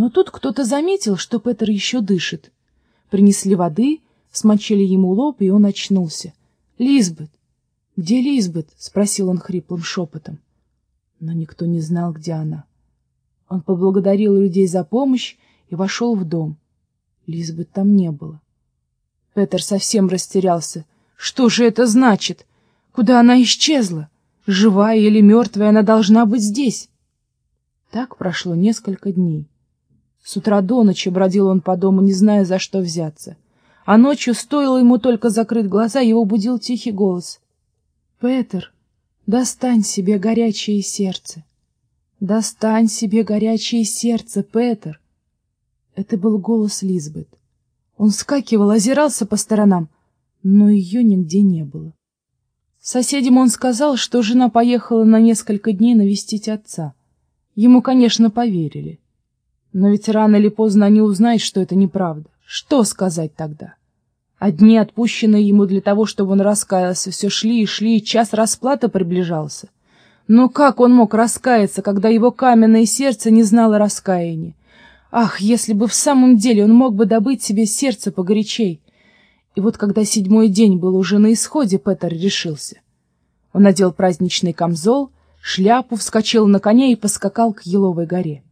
Но тут кто-то заметил, что Петер еще дышит. Принесли воды, смочили ему лоб, и он очнулся. «Лизбет!» «Где Лизбет?» — спросил он хриплым шепотом. Но никто не знал, где она. Он поблагодарил людей за помощь и вошел в дом. Лизбет там не было. Петер совсем растерялся. Что же это значит? Куда она исчезла? Живая или мертвая, она должна быть здесь. Так прошло несколько дней. С утра до ночи бродил он по дому, не зная, за что взяться. А ночью, стоило ему только закрыть глаза, его будил тихий голос. — Петер, достань себе горячее сердце. Достань себе горячее сердце, Петер. Это был голос Лизбет. Он вскакивал, озирался по сторонам, но ее нигде не было. Соседям он сказал, что жена поехала на несколько дней навестить отца. Ему, конечно, поверили. Но ведь рано или поздно они узнают, что это неправда. Что сказать тогда? Одни, отпущенные ему для того, чтобы он раскаялся, все шли и шли, и час расплаты приближался. Но как он мог раскаяться, когда его каменное сердце не знало раскаяния? Ах, если бы в самом деле он мог бы добыть себе сердце погорячей! И вот когда седьмой день был уже на исходе, Петер решился. Он надел праздничный камзол, шляпу, вскочил на коне и поскакал к Еловой горе.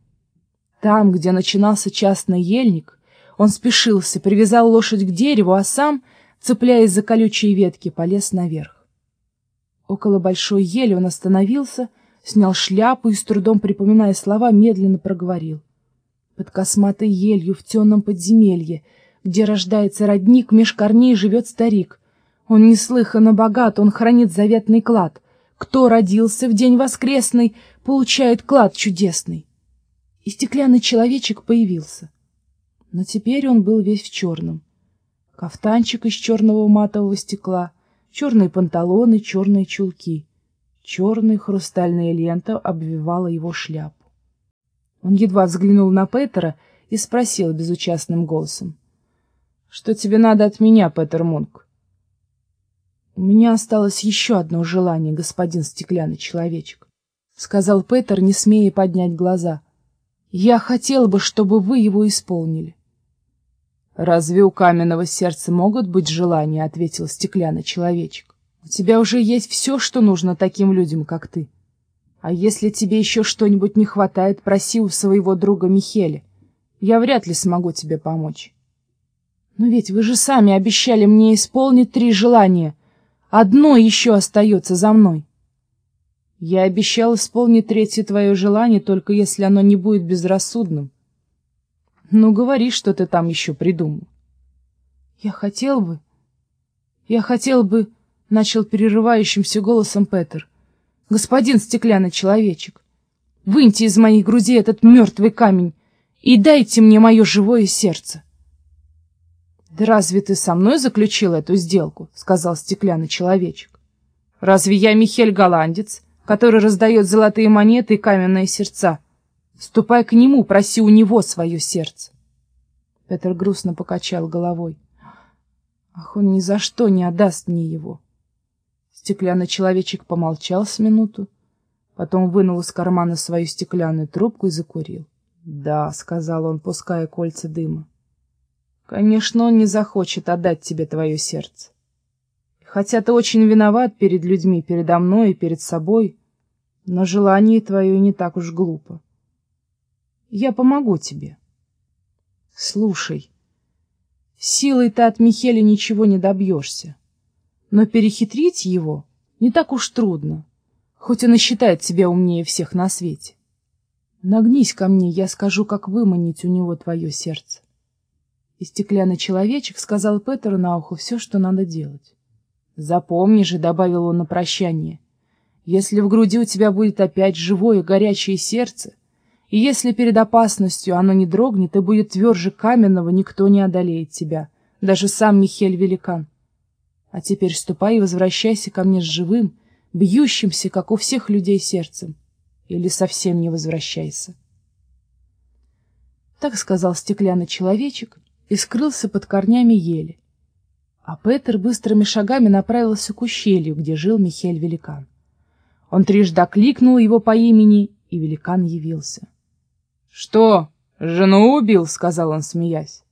Там, где начинался частный ельник, он спешился, привязал лошадь к дереву, а сам, цепляясь за колючие ветки, полез наверх. Около большой ели он остановился, снял шляпу и, с трудом припоминая слова, медленно проговорил. Под косматой елью в темном подземелье, где рождается родник, меж корней живет старик. Он неслыханно богат, он хранит заветный клад. Кто родился в день воскресный, получает клад чудесный и стеклянный человечек появился. Но теперь он был весь в черном. Кафтанчик из черного матового стекла, черные панталоны, черные чулки. Черная хрустальная лента обвивала его шляпу. Он едва взглянул на Петера и спросил безучастным голосом. — Что тебе надо от меня, Петер Мунк? — У меня осталось еще одно желание, господин стеклянный человечек, — сказал Петер, не смея поднять глаза — я хотел бы, чтобы вы его исполнили. — Разве у каменного сердца могут быть желания? — ответил стеклянный человечек. — У тебя уже есть все, что нужно таким людям, как ты. А если тебе еще что-нибудь не хватает, проси у своего друга Михеля. Я вряд ли смогу тебе помочь. Но ведь вы же сами обещали мне исполнить три желания. Одно еще остается за мной. Я обещал исполнить третье твое желание, только если оно не будет безрассудным. Ну, говори, что ты там еще придумал. Я хотел бы... Я хотел бы... — начал перерывающимся голосом Петер. — Господин стеклянный человечек, выньте из моей груди этот мертвый камень и дайте мне мое живое сердце. — Да разве ты со мной заключил эту сделку? — сказал стеклянный человечек. — Разве я Михель Голландец? — который раздает золотые монеты и каменные сердца. Ступай к нему, проси у него свое сердце. Петр грустно покачал головой. Ах, он ни за что не отдаст мне его. Стеклянный человечек помолчал с минуту, потом вынул из кармана свою стеклянную трубку и закурил. — Да, — сказал он, пуская кольца дыма. — Конечно, он не захочет отдать тебе твое сердце. Хотя ты очень виноват перед людьми, передо мной и перед собой, но желание твое не так уж глупо. Я помогу тебе. Слушай, силой ты от Михеля ничего не добьешься, но перехитрить его не так уж трудно, хоть он и считает себя умнее всех на свете. Нагнись ко мне, я скажу, как выманить у него твое сердце. И стеклянный человечек сказал Петеру на ухо все, что надо делать. Запомни же, — добавил он на прощание, — если в груди у тебя будет опять живое горячее сердце, и если перед опасностью оно не дрогнет и будет тверже каменного, никто не одолеет тебя, даже сам Михель Великан. А теперь ступай и возвращайся ко мне с живым, бьющимся, как у всех людей, сердцем, или совсем не возвращайся. Так сказал стеклянный человечек и скрылся под корнями ели. А Петер быстрыми шагами направился к ущелью, где жил Михель Великан. Он трижды окликнул его по имени, и великан явился. — Что, «Жену убил», — сказал он, смеясь.